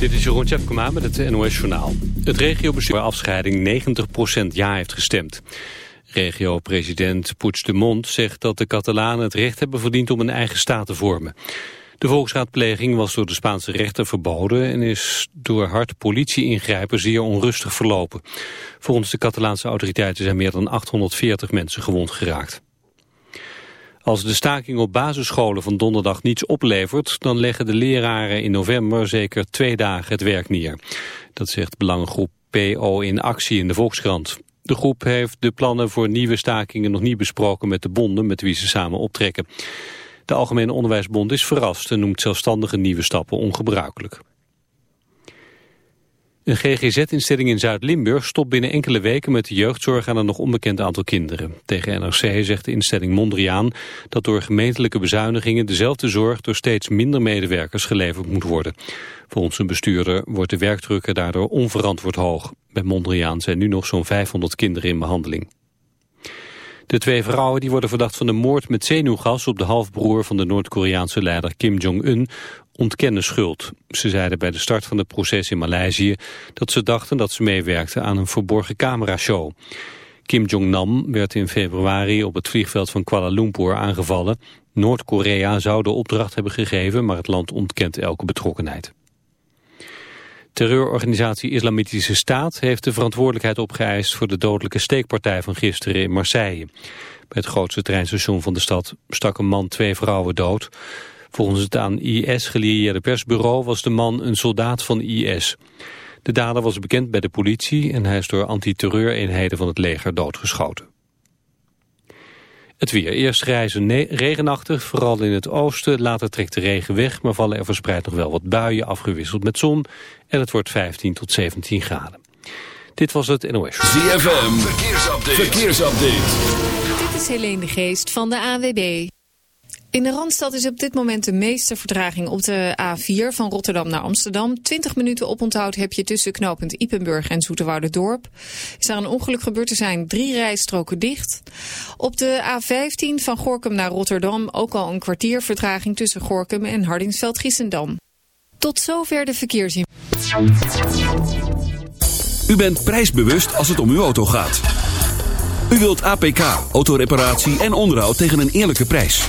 Dit is Jeroen Tjepkema met het NOS Journaal. Het regiobestuur afscheiding 90% ja heeft gestemd. Regio-president Puigdemont zegt dat de Catalanen het recht hebben verdiend om een eigen staat te vormen. De volksraadpleging was door de Spaanse rechter verboden en is door hard politie-ingrijpen zeer onrustig verlopen. Volgens de Catalaanse autoriteiten zijn meer dan 840 mensen gewond geraakt. Als de staking op basisscholen van donderdag niets oplevert... dan leggen de leraren in november zeker twee dagen het werk neer. Dat zegt belangengroep PO in actie in de Volkskrant. De groep heeft de plannen voor nieuwe stakingen nog niet besproken met de bonden... met wie ze samen optrekken. De Algemene Onderwijsbond is verrast en noemt zelfstandige nieuwe stappen ongebruikelijk. Een GGZ-instelling in Zuid-Limburg stopt binnen enkele weken met de jeugdzorg aan een nog onbekend aantal kinderen. Tegen NRC zegt de instelling Mondriaan dat door gemeentelijke bezuinigingen dezelfde zorg door steeds minder medewerkers geleverd moet worden. Volgens een bestuurder wordt de werkdruk daardoor onverantwoord hoog. Bij Mondriaan zijn nu nog zo'n 500 kinderen in behandeling. De twee vrouwen die worden verdacht van de moord met zenuwgas op de halfbroer van de Noord-Koreaanse leider Kim Jong-un ontkennen schuld. Ze zeiden bij de start van het proces in Maleisië dat ze dachten dat ze meewerkten aan een verborgen camerashow. Kim Jong-nam werd in februari op het vliegveld van Kuala Lumpur aangevallen. Noord-Korea zou de opdracht hebben gegeven, maar het land ontkent elke betrokkenheid. Terreurorganisatie Islamitische Staat heeft de verantwoordelijkheid opgeëist voor de dodelijke steekpartij van gisteren in Marseille. Bij het grootste treinstation van de stad stak een man twee vrouwen dood. Volgens het aan IS gelieerde persbureau was de man een soldaat van IS. De dader was bekend bij de politie en hij is door antiterreureenheden van het leger doodgeschoten. Het weer. Eerst grijs en regenachtig, vooral in het oosten. Later trekt de regen weg, maar vallen er verspreid nog wel wat buien, afgewisseld met zon. En het wordt 15 tot 17 graden. Dit was het NOS. ZFM, verkeersupdate. verkeersupdate. Dit is Helene de Geest van de AWB. In de Randstad is op dit moment de meeste vertraging op de A4 van Rotterdam naar Amsterdam. 20 minuten oponthoud heb je tussen knooppunt Ipenburg en Dorp. Is daar een ongeluk gebeurd, er zijn drie rijstroken dicht. Op de A15 van Gorkum naar Rotterdam ook al een kwartier vertraging tussen Gorkum en Hardingsveld-Giessendam. Tot zover de verkeersin. U bent prijsbewust als het om uw auto gaat. U wilt APK, autoreparatie en onderhoud tegen een eerlijke prijs.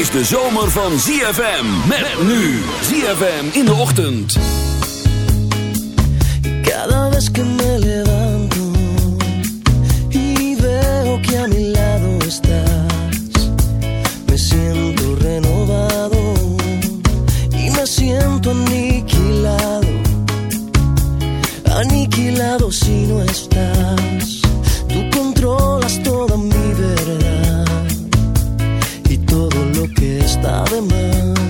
Is de zomer van ZFM. Met nu. ZFM in de ochtend. Cada vez que me levanto y veo que a mi lado estás, me siento renovado y me siento aniquilado, aniquilado si no estás. Tú controlas toda mi está de más.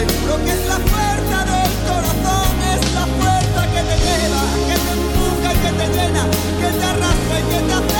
seguro que es la fuerza del corazón, es la fuerza que te lleva, que te empuja y que te llena, que te arrastra y que te acerca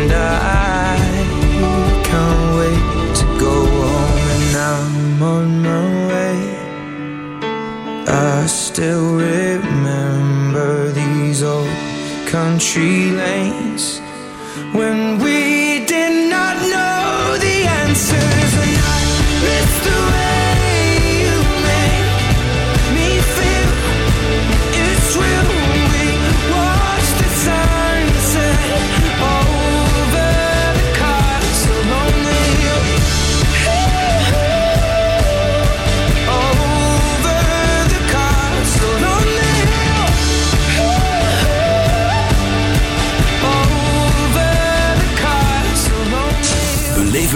still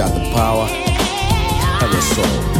got the power of her soul.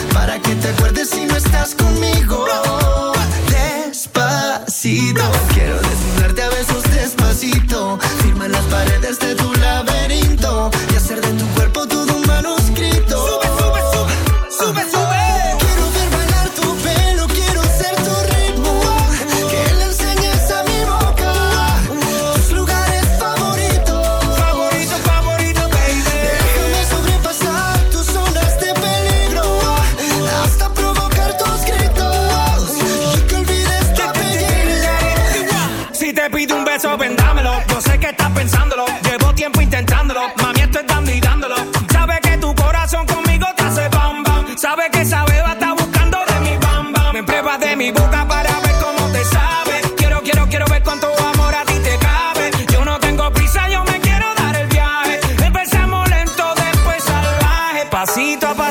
Para que te acuerdes si no estás conmigo. Despacito, quiero desnudarte a besos despacito. Firma las paredes de tu laberinto. Y hacer Sabe que esa beba está buscando de mi bam bam. Me pruebas de mi boca para ver cómo te sabe. Quiero, quiero, quiero ver cuánto amor a ti te cabe. Yo no tengo prisa, yo me quiero dar el viaje. Empezamos lento, después salvaje. Pasito a pasito,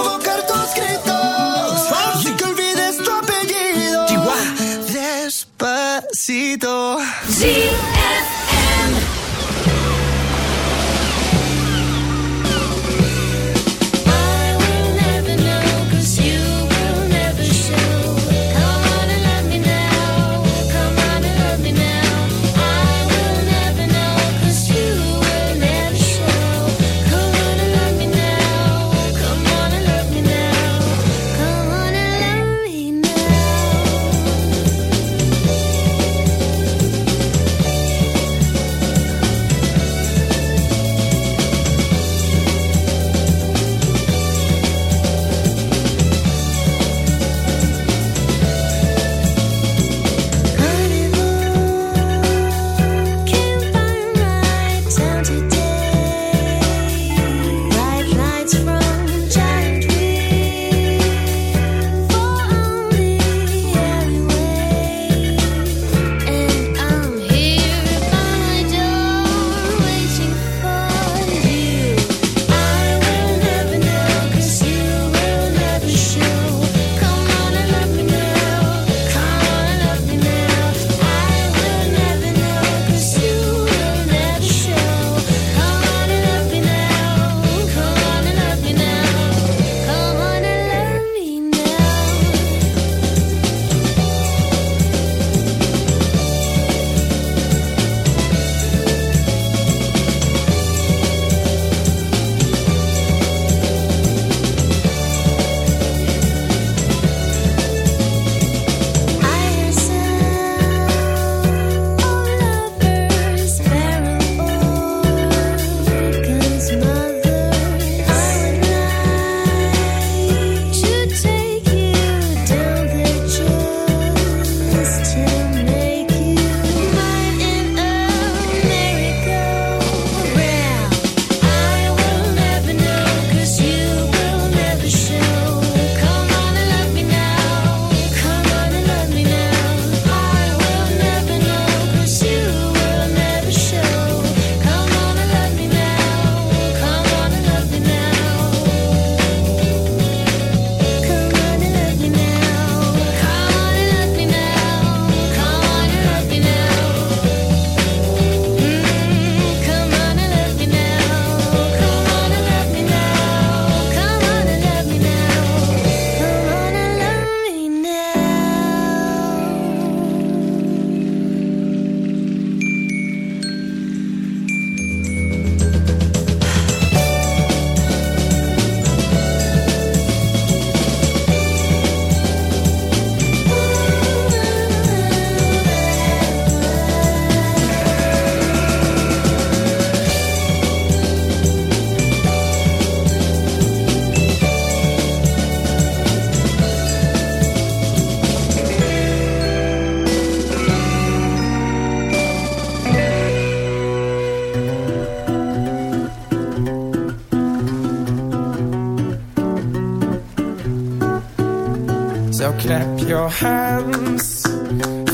your hands.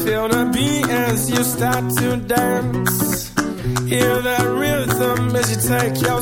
Feel the beat as you start to dance. Hear that rhythm as you take your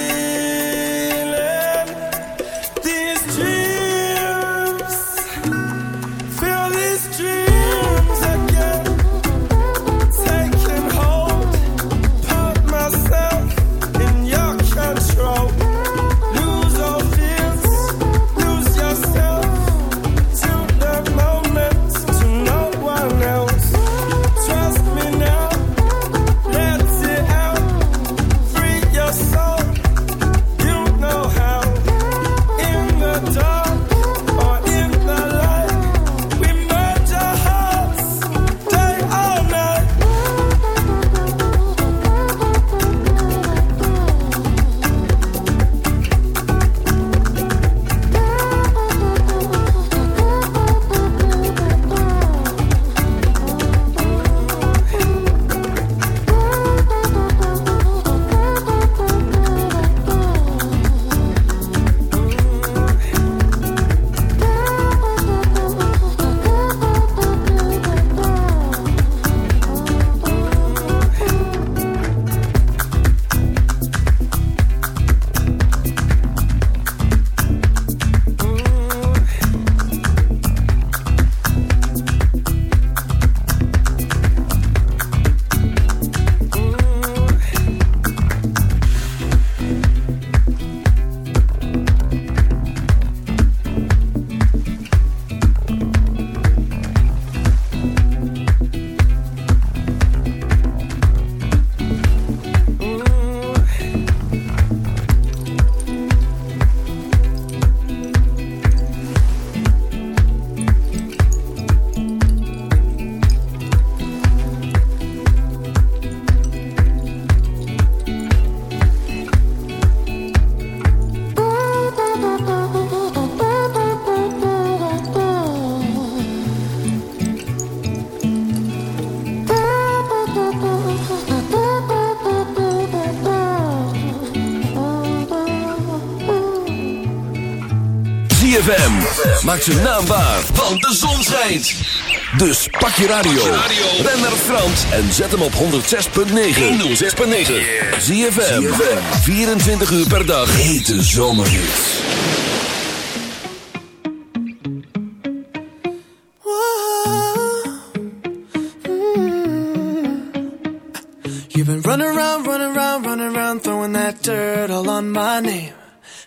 Maak ze naambaar, want de zon schijnt. Dus pak je radio. Ben naar Frans en zet hem op 106.9. 106.9. Zie je 24 uur per dag. Hete zomerhits. Mm. You've been running around, running around, running around, throwing that dirt all on my name.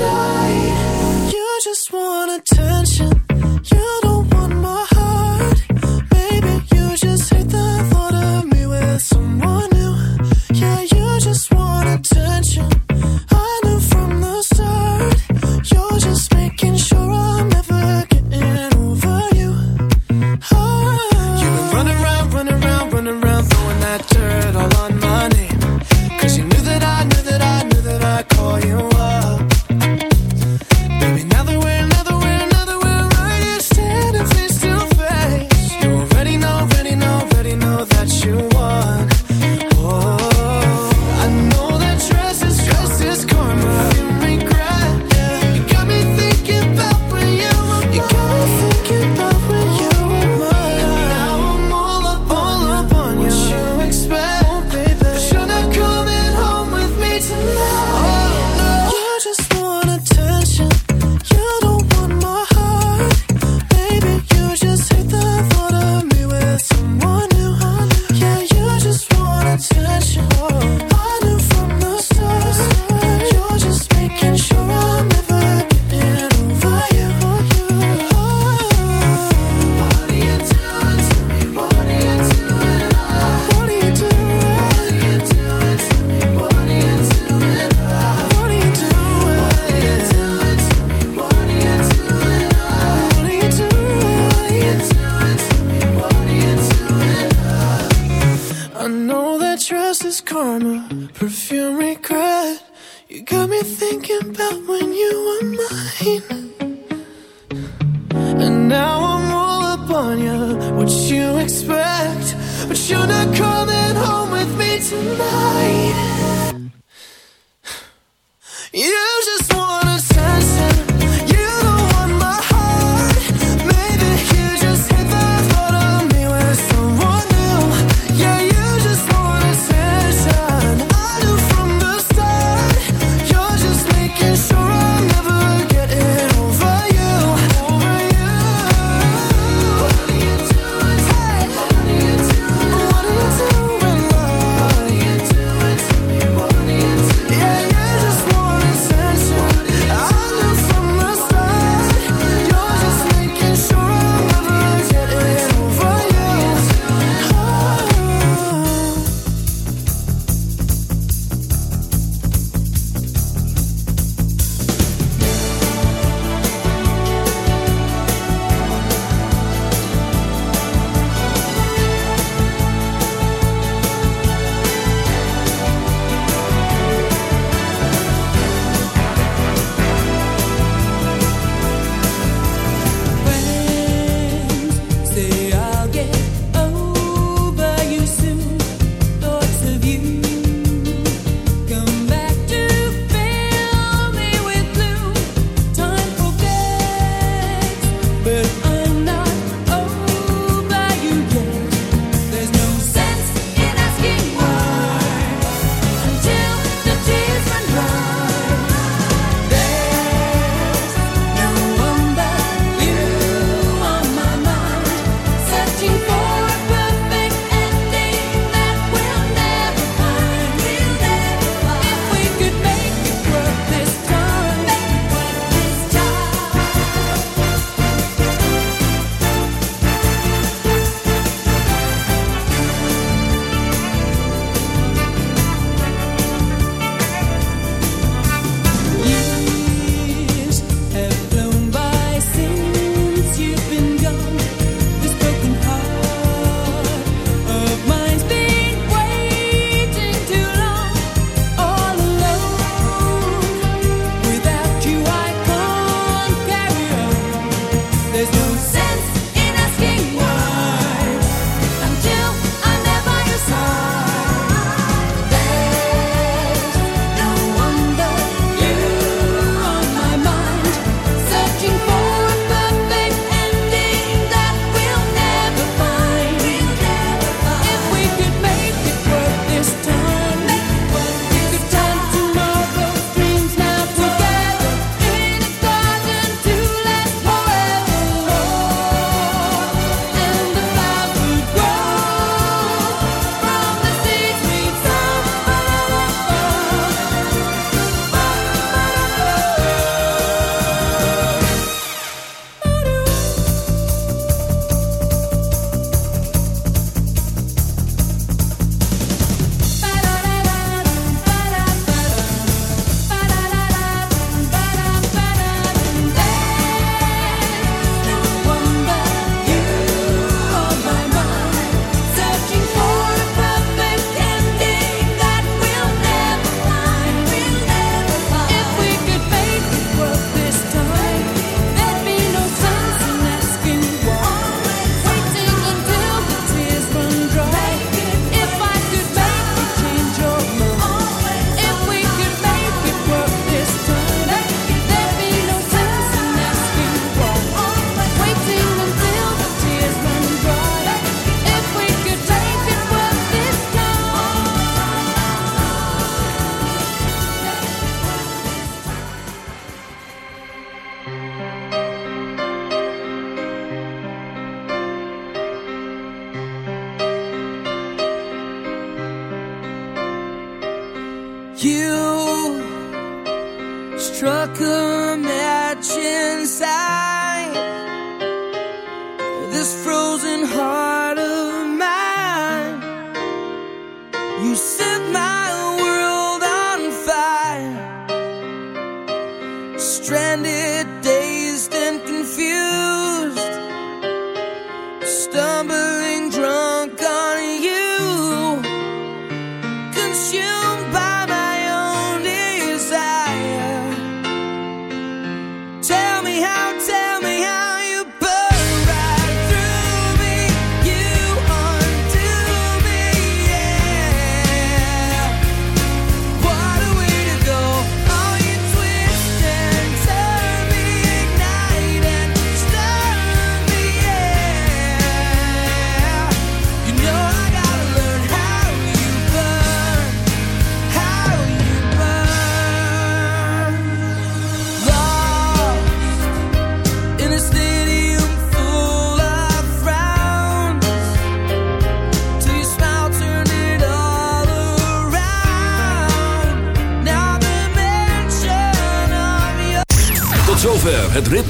You just wanna